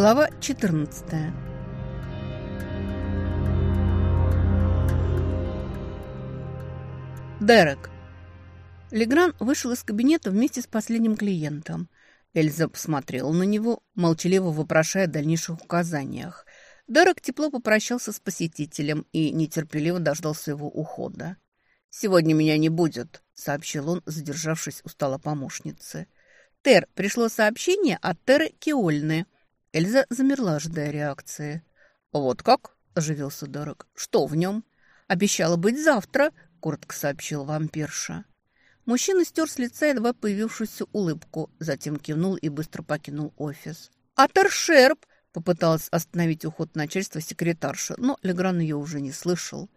Глава 14 Дерек. Легран вышел из кабинета вместе с последним клиентом. Эльза посмотрела на него, молчаливо вопрошая о дальнейших указаниях. Дерек тепло попрощался с посетителем и нетерпеливо дождался его ухода. «Сегодня меня не будет», — сообщил он, задержавшись у стола помощницы. «Тер, пришло сообщение от Теры Киольны». Эльза замерла, ожидая реакции. «Вот как?» – оживился Дорог. «Что в нем?» «Обещала быть завтра», – коротко сообщил вампирша. Мужчина стер с лица едва появившуюся улыбку, затем кивнул и быстро покинул офис. «А Тершерп!» – попыталась остановить уход начальства секретарша, но Легран ее уже не слышал.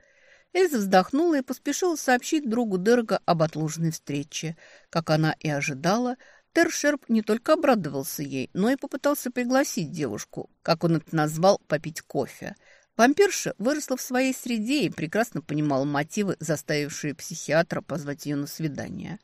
Эльза вздохнула и поспешила сообщить другу Дерга об отложенной встрече. Как она и ожидала, Тершерп не только обрадовался ей, но и попытался пригласить девушку, как он это назвал, попить кофе. Вампирша выросла в своей среде и прекрасно понимала мотивы, заставившие психиатра позвать ее на свидание.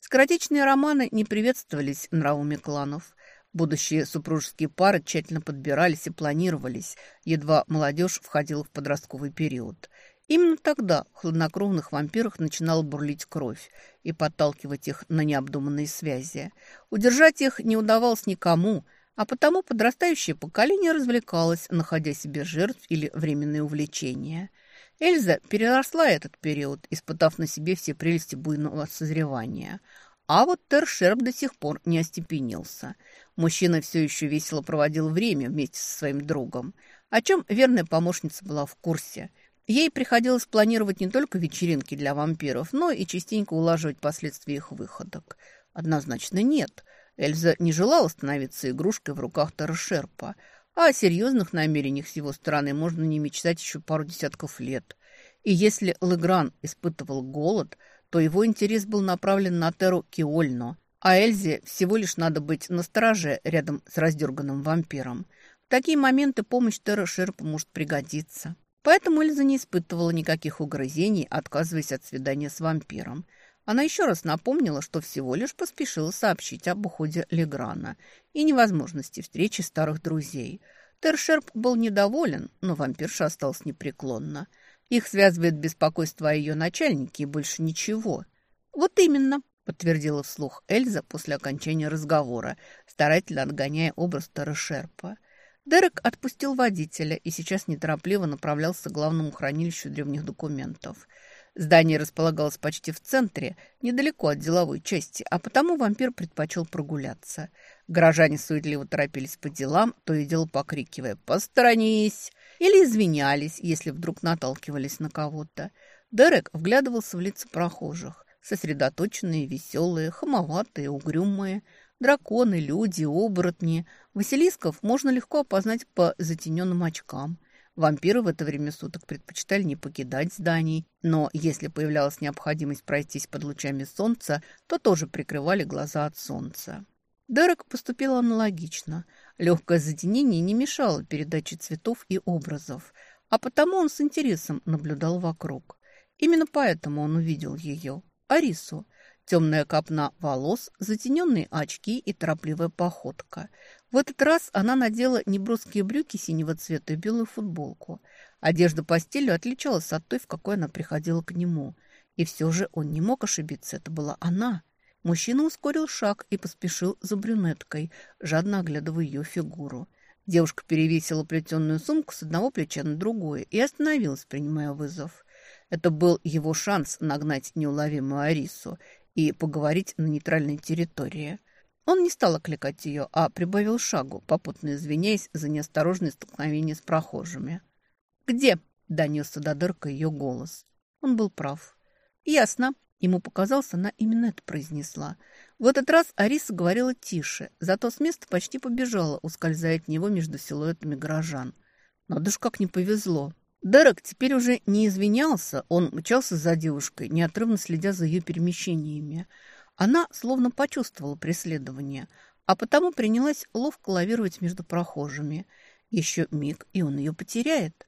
Скоротечные романы не приветствовались нравами кланов. Будущие супружеские пары тщательно подбирались и планировались, едва молодежь входила в подростковый период. Именно тогда в хладнокровных вампирах начинала бурлить кровь и подталкивать их на необдуманные связи. Удержать их не удавалось никому, а потому подрастающее поколение развлекалось, находя себе жертв или временные увлечения. Эльза переросла этот период, испытав на себе все прелести буйного созревания. А вот Тершерп до сих пор не остепенился. Мужчина все еще весело проводил время вместе со своим другом, о чем верная помощница была в курсе – Ей приходилось планировать не только вечеринки для вампиров, но и частенько улаживать последствия их выходок. Однозначно нет. Эльза не желала становиться игрушкой в руках Тарошерпа, а о серьезных намерениях с его стороны можно не мечтать еще пару десятков лет. И если Легран испытывал голод, то его интерес был направлен на Теру Киольно, а Эльзе всего лишь надо быть настороже рядом с раздерганным вампиром. В такие моменты помощь Терра Шерпа может пригодиться. Поэтому Эльза не испытывала никаких угрызений, отказываясь от свидания с вампиром. Она еще раз напомнила, что всего лишь поспешила сообщить об уходе Леграна и невозможности встречи старых друзей. Тершерп был недоволен, но вампирша осталась непреклонна. Их связывает беспокойство о ее начальнике и больше ничего. «Вот именно», — подтвердила вслух Эльза после окончания разговора, старательно отгоняя образ Тершерпа. Дерек отпустил водителя и сейчас неторопливо направлялся к главному хранилищу древних документов. Здание располагалось почти в центре, недалеко от деловой части, а потому вампир предпочел прогуляться. Горожане суетливо торопились по делам, то и дело покрикивая «Посторонись!» или извинялись, если вдруг наталкивались на кого-то. Дерек вглядывался в лица прохожих, сосредоточенные, веселые, хамоватые, угрюмые – Драконы, люди, оборотни. Василисков можно легко опознать по затененным очкам. Вампиры в это время суток предпочитали не покидать зданий, но если появлялась необходимость пройтись под лучами солнца, то тоже прикрывали глаза от солнца. Дерек поступил аналогично. Легкое затенение не мешало передаче цветов и образов, а потому он с интересом наблюдал вокруг. Именно поэтому он увидел ее, Арису, Темная копна волос, затененные очки и торопливая походка. В этот раз она надела неброские брюки синего цвета и белую футболку. Одежда по стилю отличалась от той, в какой она приходила к нему. И все же он не мог ошибиться, это была она. Мужчина ускорил шаг и поспешил за брюнеткой, жадно оглядывая ее фигуру. Девушка перевесила плетеную сумку с одного плеча на другое и остановилась, принимая вызов. Это был его шанс нагнать неуловимую Арису и поговорить на нейтральной территории. Он не стал окликать ее, а прибавил шагу, попутно извиняясь за неосторожное столкновение с прохожими. «Где?» – донесся до дырка ее голос. Он был прав. «Ясно». Ему показалось, она именно это произнесла. В этот раз Ариса говорила тише, зато с места почти побежала, ускользая от него между силуэтами горожан. Надо ж как не повезло. Дерек теперь уже не извинялся, он мчался за девушкой, неотрывно следя за ее перемещениями. Она словно почувствовала преследование, а потому принялась ловко лавировать между прохожими. Еще миг, и он ее потеряет.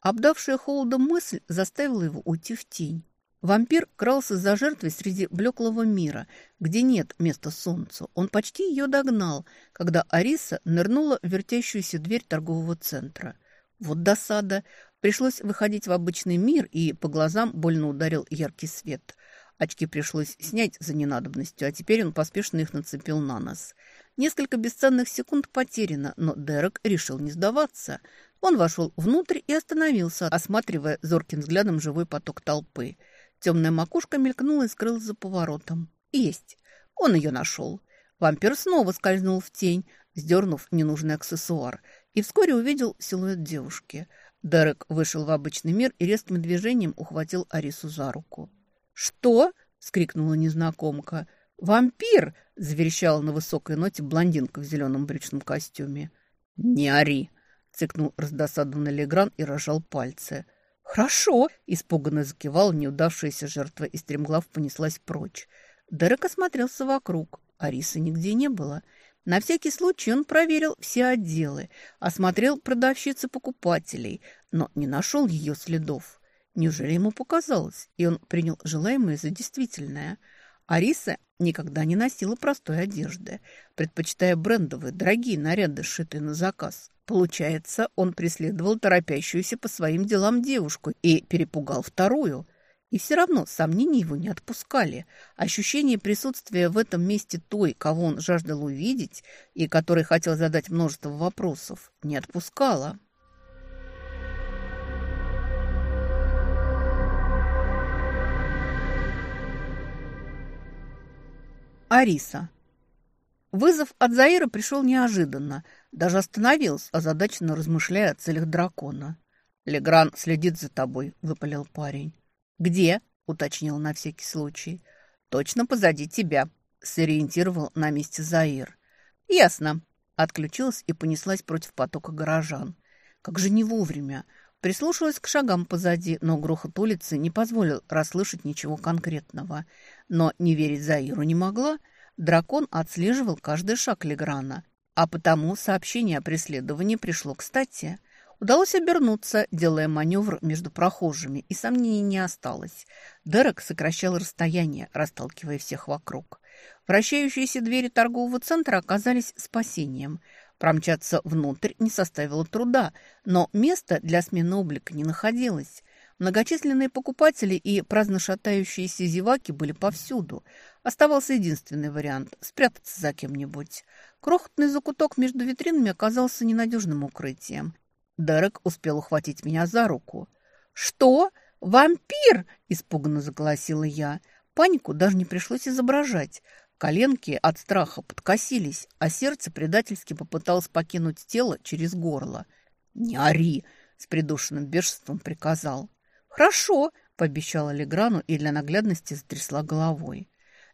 Обдавшая холодом мысль заставила его уйти в тень. Вампир крался за жертвой среди блеклого мира, где нет места солнцу. Он почти ее догнал, когда Ариса нырнула в вертящуюся дверь торгового центра. Вот досада. Пришлось выходить в обычный мир, и по глазам больно ударил яркий свет. Очки пришлось снять за ненадобностью, а теперь он поспешно их нацепил на нос. Несколько бесценных секунд потеряно, но Дерек решил не сдаваться. Он вошел внутрь и остановился, осматривая зорким взглядом живой поток толпы – Темная макушка мелькнула и скрылась за поворотом. Есть. Он ее нашел. Вампир снова скользнул в тень, сдернув ненужный аксессуар, и вскоре увидел силуэт девушки. Дерек вышел в обычный мир и резким движением ухватил Арису за руку. «Что?» — скрикнула незнакомка. «Вампир!» — заверещала на высокой ноте блондинка в зеленом брючном костюме. «Не ори!» — цыкнул раздосадованный Легран и рожал пальцы. «Хорошо!» – испуганно закивал неудавшаяся жертва, и стремглав понеслась прочь. Дерек осмотрелся вокруг. Арисы нигде не было. На всякий случай он проверил все отделы, осмотрел продавщицы покупателей, но не нашел ее следов. Неужели ему показалось, и он принял желаемое за действительное? Ариса никогда не носила простой одежды, предпочитая брендовые, дорогие наряды, сшитые на заказ. Получается, он преследовал торопящуюся по своим делам девушку и перепугал вторую. И все равно сомнения его не отпускали. Ощущение присутствия в этом месте той, кого он жаждал увидеть и которой хотел задать множество вопросов, не отпускало. Ариса. Вызов от Заира пришел неожиданно. Даже остановился, озадаченно размышляя о целях дракона. «Легран следит за тобой», — выпалил парень. «Где?» — уточнил на всякий случай. «Точно позади тебя», — сориентировал на месте Заир. «Ясно». Отключилась и понеслась против потока горожан. Как же не вовремя. Прислушалась к шагам позади, но грохот улицы не позволил расслышать ничего конкретного. Но не верить Заиру не могла — Дракон отслеживал каждый шаг Леграна, а потому сообщение о преследовании пришло кстати. Удалось обернуться, делая маневр между прохожими, и сомнений не осталось. Дерек сокращал расстояние, расталкивая всех вокруг. Вращающиеся двери торгового центра оказались спасением. Промчаться внутрь не составило труда, но места для смены облика не находилось. Многочисленные покупатели и праздно шатающиеся зеваки были повсюду. Оставался единственный вариант – спрятаться за кем-нибудь. Крохотный закуток между витринами оказался ненадежным укрытием. Дерек успел ухватить меня за руку. «Что? Вампир?» – испуганно заголосила я. Панику даже не пришлось изображать. Коленки от страха подкосились, а сердце предательски попыталось покинуть тело через горло. «Не ори!» – с придушенным бешенством приказал. «Хорошо», – пообещала Леграну и для наглядности затрясла головой.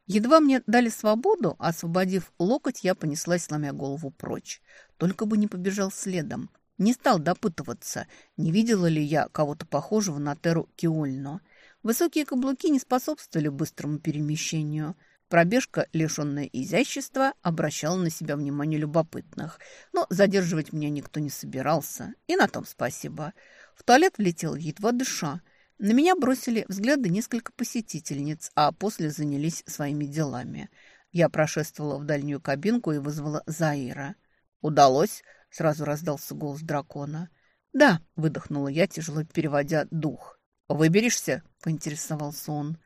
Едва мне дали свободу, освободив локоть, я понеслась, сломя голову прочь. Только бы не побежал следом. Не стал допытываться, не видела ли я кого-то похожего на Теру Киольно. Высокие каблуки не способствовали быстрому перемещению. Пробежка, лишенная изящества, обращала на себя внимание любопытных. Но задерживать меня никто не собирался. И на том спасибо. В туалет влетел едва дыша. На меня бросили взгляды несколько посетительниц, а после занялись своими делами. Я прошествовала в дальнюю кабинку и вызвала Заира. «Удалось?» – сразу раздался голос дракона. «Да», – выдохнула я, тяжело переводя дух. «Выберешься?» – поинтересовался он.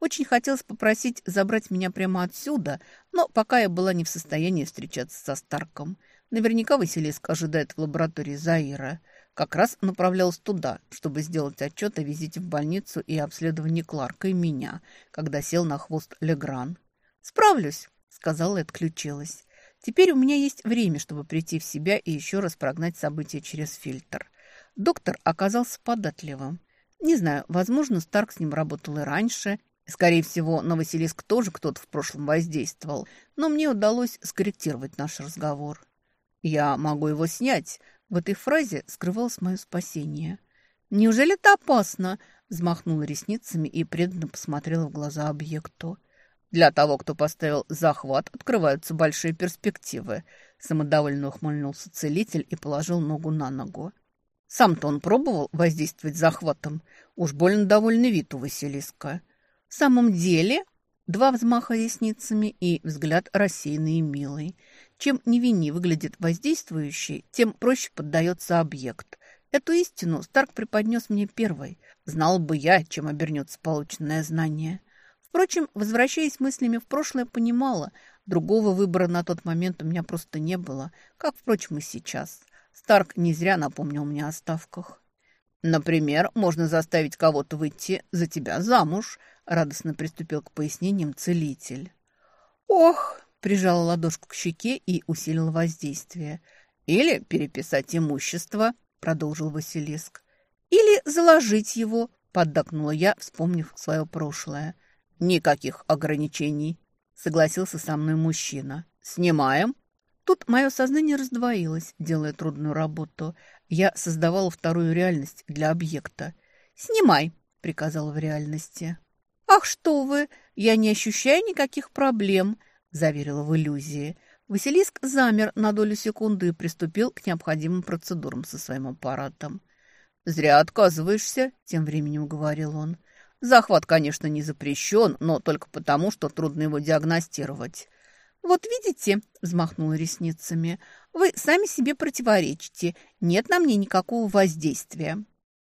Очень хотелось попросить забрать меня прямо отсюда, но пока я была не в состоянии встречаться со Старком. Наверняка Василиск ожидает в лаборатории Заира – как раз направлялась туда, чтобы сделать отчет о визите в больницу и обследовании Кларка и меня, когда сел на хвост Легран. «Справлюсь», — сказала и отключилась. «Теперь у меня есть время, чтобы прийти в себя и еще раз прогнать события через фильтр». Доктор оказался податливым. Не знаю, возможно, Старк с ним работал и раньше. Скорее всего, на Василиск тоже кто-то в прошлом воздействовал. Но мне удалось скорректировать наш разговор. «Я могу его снять», в этой фразе скрывалось мое спасение. «Неужели это опасно?» – взмахнула ресницами и преданно посмотрела в глаза объекту. «Для того, кто поставил захват, открываются большие перспективы», – самодовольно ухмыльнулся целитель и положил ногу на ногу. Сам-то он пробовал воздействовать захватом. Уж больно довольный вид у Василиска – В самом деле, два взмаха ресницами и взгляд рассеянный и милый. Чем невиннее выглядит воздействующий, тем проще поддается объект. Эту истину Старк преподнес мне первой. Знал бы я, чем обернется полученное знание. Впрочем, возвращаясь мыслями в прошлое, понимала, другого выбора на тот момент у меня просто не было, как, впрочем, и сейчас. Старк не зря напомнил мне о ставках. «Например, можно заставить кого-то выйти за тебя замуж», — радостно приступил к пояснениям целитель. «Ох!» — прижала ладошку к щеке и усилила воздействие. «Или переписать имущество», — продолжил Василиск. «Или заложить его», — поддакнула я, вспомнив свое прошлое. «Никаких ограничений», — согласился со мной мужчина. «Снимаем?» Тут мое сознание раздвоилось, делая трудную работу. Я создавала вторую реальность для объекта. «Снимай», — приказала в реальности. «Ах, что вы! Я не ощущаю никаких проблем», — заверила в иллюзии. Василиск замер на долю секунды и приступил к необходимым процедурам со своим аппаратом. «Зря отказываешься», — тем временем говорил он. «Захват, конечно, не запрещен, но только потому, что трудно его диагностировать. «Вот видите», — взмахнула ресницами, — «вы сами себе противоречите. Нет на мне никакого воздействия».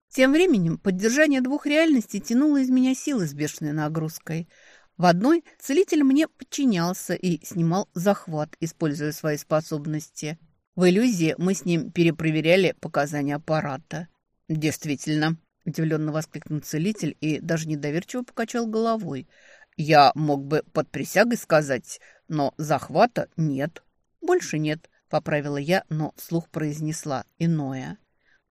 Тем временем поддержание двух реальностей тянуло из меня силы с бешеной нагрузкой. В одной целитель мне подчинялся и снимал захват, используя свои способности. В иллюзии мы с ним перепроверяли показания аппарата. «Действительно», – удивленно воскликнул целитель и даже недоверчиво покачал головой. «Я мог бы под присягой сказать, но захвата нет. Больше нет, поправила я, но вслух произнесла иное.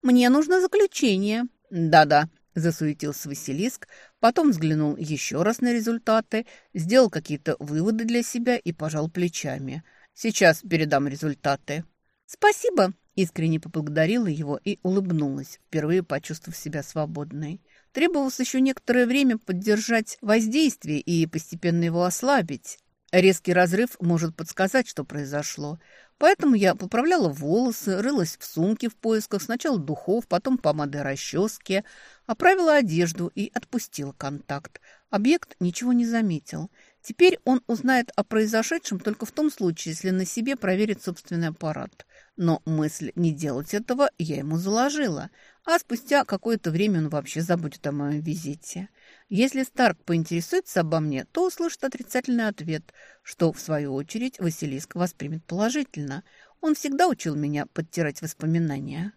Мне нужно заключение. Да-да, засуетился Василиск, потом взглянул еще раз на результаты, сделал какие-то выводы для себя и пожал плечами. Сейчас передам результаты. Спасибо, искренне поблагодарила его и улыбнулась, впервые почувствовав себя свободной. Требовалось еще некоторое время поддержать воздействие и постепенно его ослабить. Резкий разрыв может подсказать, что произошло. Поэтому я поправляла волосы, рылась в сумке в поисках сначала духов, потом помады расчески, оправила одежду и отпустила контакт. Объект ничего не заметил. Теперь он узнает о произошедшем только в том случае, если на себе проверит собственный аппарат. Но мысль не делать этого я ему заложила, а спустя какое-то время он вообще забудет о моем визите. Если Старк поинтересуется обо мне, то услышит отрицательный ответ, что, в свою очередь, Василиск воспримет положительно. Он всегда учил меня подтирать воспоминания.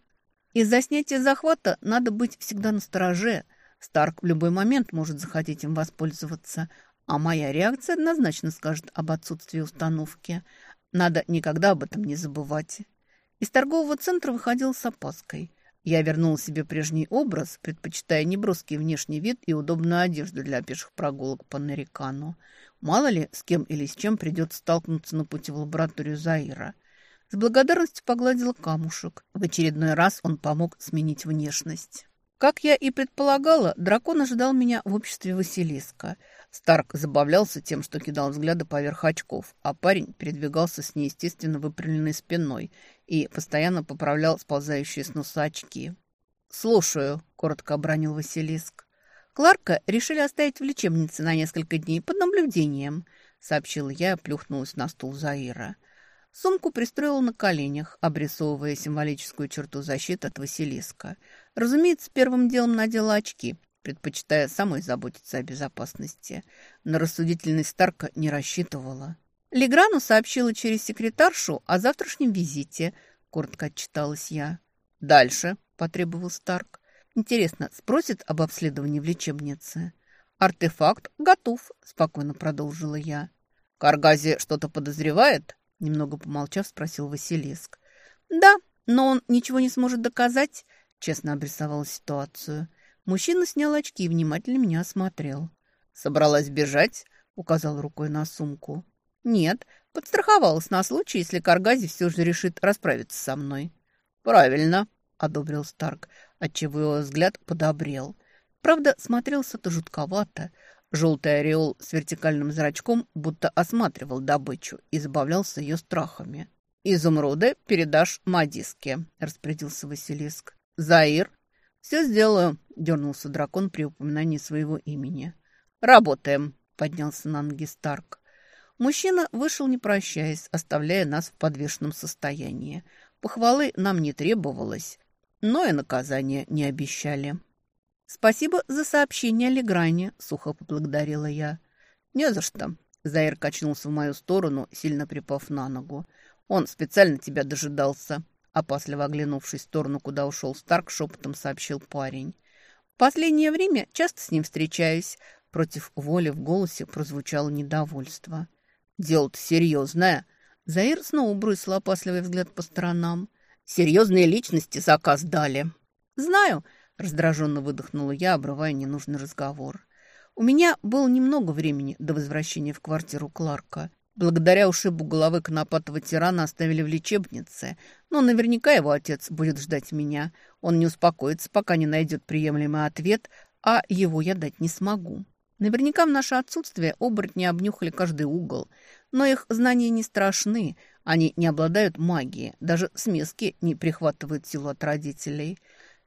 Из-за снятия захвата надо быть всегда настороже. Старк в любой момент может захотеть им воспользоваться, а моя реакция однозначно скажет об отсутствии установки. Надо никогда об этом не забывать. Из торгового центра выходил с опаской. Я вернул себе прежний образ, предпочитая неброский внешний вид и удобную одежду для пеших прогулок по Нарикану. Мало ли, с кем или с чем придется столкнуться на пути в лабораторию Заира. С благодарностью погладила камушек. В очередной раз он помог сменить внешность. Как я и предполагала, дракон ожидал меня в обществе Василиска – Старк забавлялся тем, что кидал взгляды поверх очков, а парень передвигался с неестественно выпрямленной спиной и постоянно поправлял сползающие с носа очки. «Слушаю», — коротко обронил Василиск. «Кларка решили оставить в лечебнице на несколько дней под наблюдением», — сообщила я и плюхнулась на стул Заира. Сумку пристроила на коленях, обрисовывая символическую черту защиты от Василиска. Разумеется, первым делом надела очки, предпочитая самой заботиться о безопасности. На рассудительность Старка не рассчитывала. Леграну сообщила через секретаршу о завтрашнем визите, коротко отчиталась я. «Дальше», — потребовал Старк. «Интересно, спросит об обследовании в лечебнице?» «Артефакт готов», — спокойно продолжила я. «Каргази что-то подозревает?» Немного помолчав, спросил Василиск. «Да, но он ничего не сможет доказать», — честно обрисовала ситуацию. Мужчина снял очки и внимательно меня осмотрел. «Собралась бежать?» — указал рукой на сумку. «Нет, подстраховалась на случай, если Каргази все же решит расправиться со мной». «Правильно», — одобрил Старк, отчего его взгляд подобрел. Правда, смотрелся-то жутковато. Желтый ореол с вертикальным зрачком будто осматривал добычу и забавлялся ее страхами. «Изумруды передашь Мадиске», — распорядился Василиск. «Заир?» «Все сделаю», – дернулся дракон при упоминании своего имени. «Работаем», — поднялся на ноги Старк. Мужчина вышел, не прощаясь, оставляя нас в подвешенном состоянии. Похвалы нам не требовалось, но и наказания не обещали. «Спасибо за сообщение о Легране», — сухо поблагодарила я. «Не за что». Заир качнулся в мою сторону, сильно припав на ногу. «Он специально тебя дожидался», — опасливо оглянувшись в сторону, куда ушел Старк, шепотом сообщил парень. «В последнее время часто с ним встречаюсь». Против воли в голосе прозвучало недовольство. «Дело-то серьезное». Заир снова бросил опасливый взгляд по сторонам. «Серьезные личности заказ дали». «Знаю», — раздраженно выдохнула я, обрывая ненужный разговор. «У меня было немного времени до возвращения в квартиру Кларка. Благодаря ушибу головы конопатого тирана оставили в лечебнице, но наверняка его отец будет ждать меня. Он не успокоится, пока не найдет приемлемый ответ, а его я дать не смогу. Наверняка в наше отсутствие оборотни обнюхали каждый угол, но их знания не страшны, они не обладают магией, даже смески не прихватывают силу от родителей.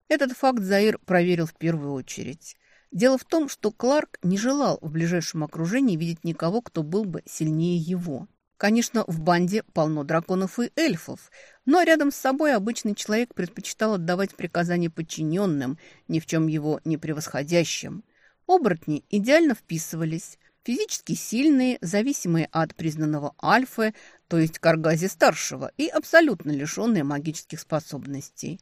Этот факт Заир проверил в первую очередь. Дело в том, что Кларк не желал в ближайшем окружении видеть никого, кто был бы сильнее его. Конечно, в банде полно драконов и эльфов, но рядом с собой обычный человек предпочитал отдавать приказания подчиненным, ни в чем его не превосходящим. Оборотни идеально вписывались. Физически сильные, зависимые от признанного альфы, то есть Каргази-старшего, и абсолютно лишенные магических способностей.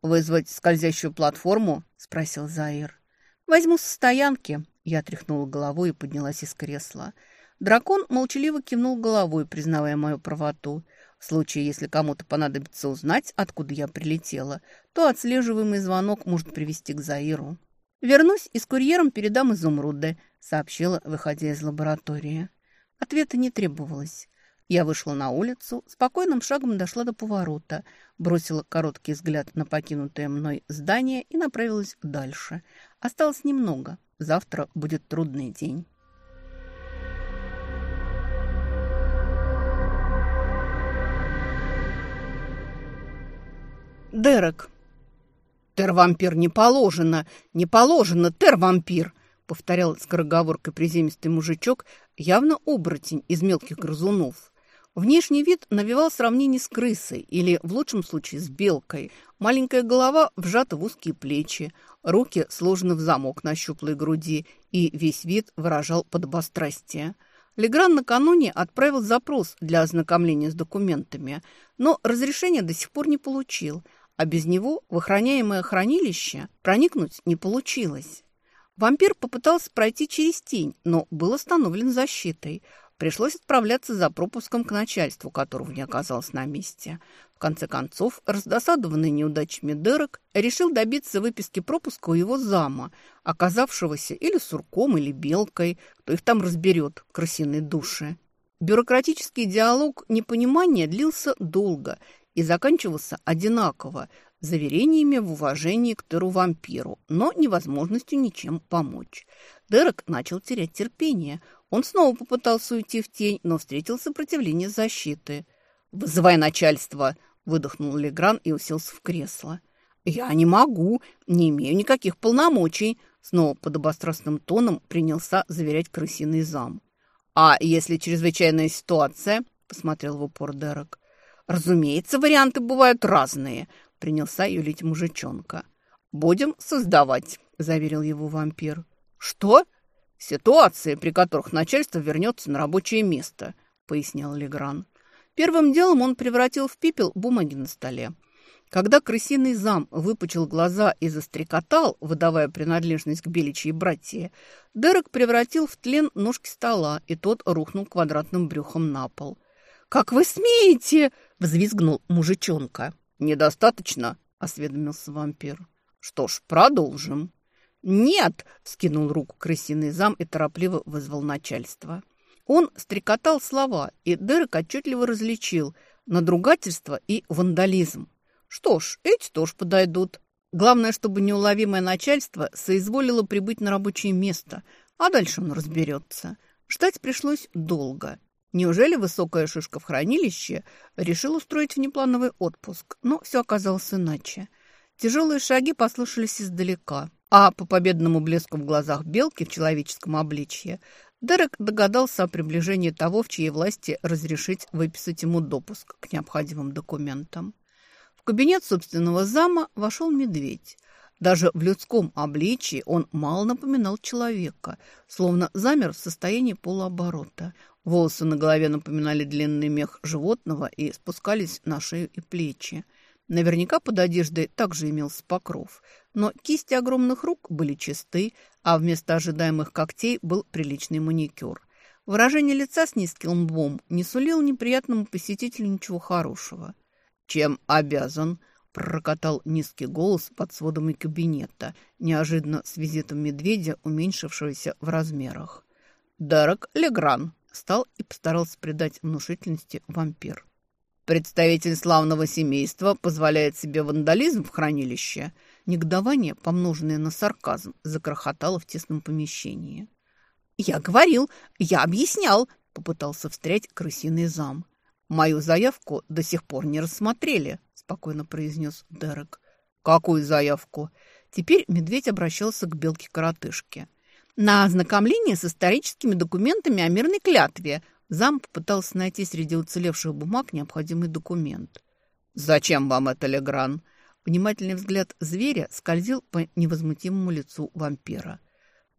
«Вызвать скользящую платформу?» – спросил Заир. «Возьму со стоянки». Я тряхнула головой и поднялась из кресла. Дракон молчаливо кивнул головой, признавая мою правоту. В случае, если кому-то понадобится узнать, откуда я прилетела, то отслеживаемый звонок может привести к Заиру. «Вернусь и с курьером передам изумруды», — сообщила, выходя из лаборатории. Ответа не требовалось. Я вышла на улицу, спокойным шагом дошла до поворота, бросила короткий взгляд на покинутое мной здание и направилась дальше. Осталось немного. Завтра будет трудный день. Дерек. «Тер-вампир не положено! Не положено, тер-вампир!» повторял скороговоркой приземистый мужичок, явно оборотень из мелких грызунов. Внешний вид навевал сравнение с крысой или, в лучшем случае, с белкой. Маленькая голова вжата в узкие плечи, руки сложены в замок на щуплой груди, и весь вид выражал подобострастие. Легран накануне отправил запрос для ознакомления с документами, но разрешения до сих пор не получил, а без него в охраняемое хранилище проникнуть не получилось. Вампир попытался пройти через тень, но был остановлен защитой – Пришлось отправляться за пропуском к начальству, которого не оказалось на месте. В конце концов, раздосадованный неудачами Дерек решил добиться выписки пропуска у его зама, оказавшегося или сурком, или белкой, кто их там разберет, крысиные души. Бюрократический диалог непонимания длился долго и заканчивался одинаково, заверениями в уважении к Теру-вампиру, но невозможностью ничем помочь. Дерек начал терять терпение – он снова попытался уйти в тень, но встретил сопротивление защиты. «Вызывай начальство!» – выдохнул Легран и уселся в кресло. «Я не могу, не имею никаких полномочий», – снова подобострастным тоном принялся заверять крысиный зам. «А если чрезвычайная ситуация?» – посмотрел в упор Дерек. «Разумеется, варианты бывают разные», – принялся юлить мужичонка. «Будем создавать», – заверил его вампир. «Что?» «Ситуации, при которых начальство вернется на рабочее место», — пояснял Легран. Первым делом он превратил в пепел бумаги на столе. Когда крысиный зам выпучил глаза и застрекотал, выдавая принадлежность к беличьей братье, Дерек превратил в тлен ножки стола, и тот рухнул квадратным брюхом на пол. «Как вы смеете?» — взвизгнул мужичонка. «Недостаточно?» — осведомился вампир. «Что ж, продолжим». «Нет!» – скинул руку крысиный зам и торопливо вызвал начальство. Он стрекотал слова, и Дерек отчетливо различил надругательство и вандализм. Что ж, эти тоже подойдут. Главное, чтобы неуловимое начальство соизволило прибыть на рабочее место, а дальше он разберется. Ждать пришлось долго. Неужели высокая шишка в хранилище решил устроить внеплановый отпуск? Но все оказалось иначе. Тяжелые шаги послышались издалека. А по победному блеску в глазах белки в человеческом обличье Дерек догадался о приближении того, в чьей власти разрешить выписать ему допуск к необходимым документам. В кабинет собственного зама вошел медведь. Даже в людском обличии он мало напоминал человека, словно замер в состоянии полуоборота. Волосы на голове напоминали длинный мех животного и спускались на шею и плечи. Наверняка под одеждой также имелся покров, но кисти огромных рук были чисты, а вместо ожидаемых когтей был приличный маникюр. Выражение лица с низким лбом не сулило неприятному посетителю ничего хорошего. «Чем обязан?» – прокатал низкий голос под сводами кабинета, неожиданно с визитом медведя, уменьшившегося в размерах. «Дерек Легран», Встал и постарался придать внушительности вампир. Представитель славного семейства позволяет себе вандализм в хранилище. Негодование, помноженное на сарказм, закрохотало в тесном помещении. «Я говорил, я объяснял», — попытался встрять крысиный зам. «Мою заявку до сих пор не рассмотрели», — спокойно произнес Дерек. «Какую заявку?» Теперь медведь обращался к белке-коротышке на ознакомление с историческими документами о мирной клятве. Зам попытался найти среди уцелевших бумаг необходимый документ. «Зачем вам это, Легран?» Внимательный взгляд зверя скользил по невозмутимому лицу вампира.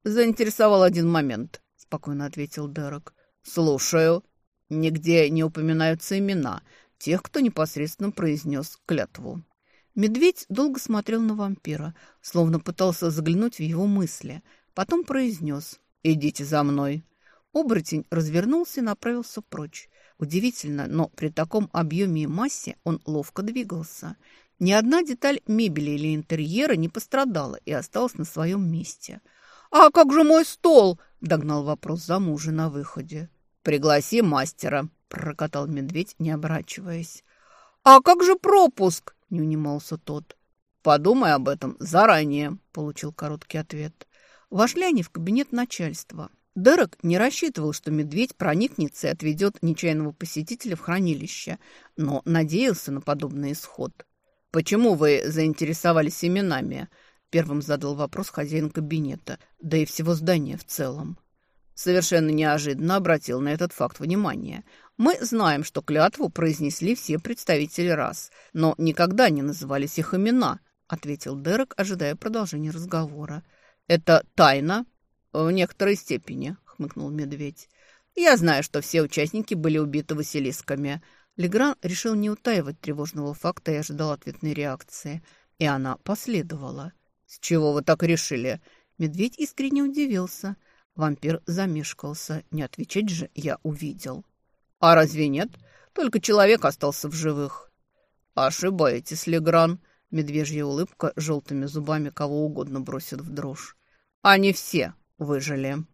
«Заинтересовал один момент», — спокойно ответил Дерек. «Слушаю. Нигде не упоминаются имена тех, кто непосредственно произнес клятву». Медведь долго смотрел на вампира, словно пытался заглянуть в его мысли — Потом произнес «Идите за мной». Оборотень развернулся и направился прочь. Удивительно, но при таком объеме и массе он ловко двигался. Ни одна деталь мебели или интерьера не пострадала и осталась на своем месте. «А как же мой стол?» – догнал вопрос за мужа на выходе. «Пригласи мастера», – прокатал медведь, не оборачиваясь. «А как же пропуск?» – не унимался тот. «Подумай об этом заранее», – получил короткий ответ. Вошли они в кабинет начальства. Дерек не рассчитывал, что медведь проникнется и отведет нечаянного посетителя в хранилище, но надеялся на подобный исход. «Почему вы заинтересовались именами?» Первым задал вопрос хозяин кабинета, да и всего здания в целом. Совершенно неожиданно обратил на этот факт внимание. Мы знаем, что клятву произнесли все представители рас, но никогда не назывались их имена, ответил Дерек, ожидая продолжения разговора. «Это тайна?» «В некоторой степени», — хмыкнул медведь. «Я знаю, что все участники были убиты василисками». Легран решил не утаивать тревожного факта и ожидал ответной реакции. И она последовала. «С чего вы так решили?» Медведь искренне удивился. Вампир замешкался. Не отвечать же я увидел. «А разве нет? Только человек остался в живых». «Ошибаетесь, Легран». Медвежья улыбка желтыми зубами кого угодно бросит в дрожь. Они все выжили.